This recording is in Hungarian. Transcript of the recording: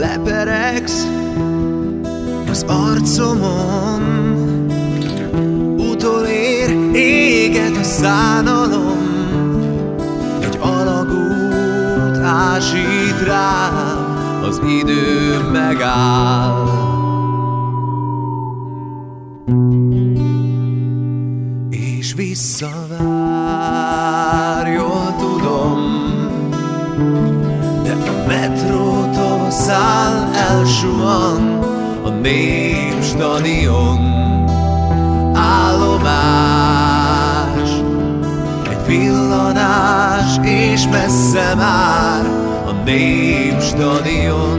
leperegsz az arcomon. Utolér, éget a szánalom Egy alagút ásít rám Az idő megáll. És visszavár népstadion állomás. Egy villanás és messze már a népstadion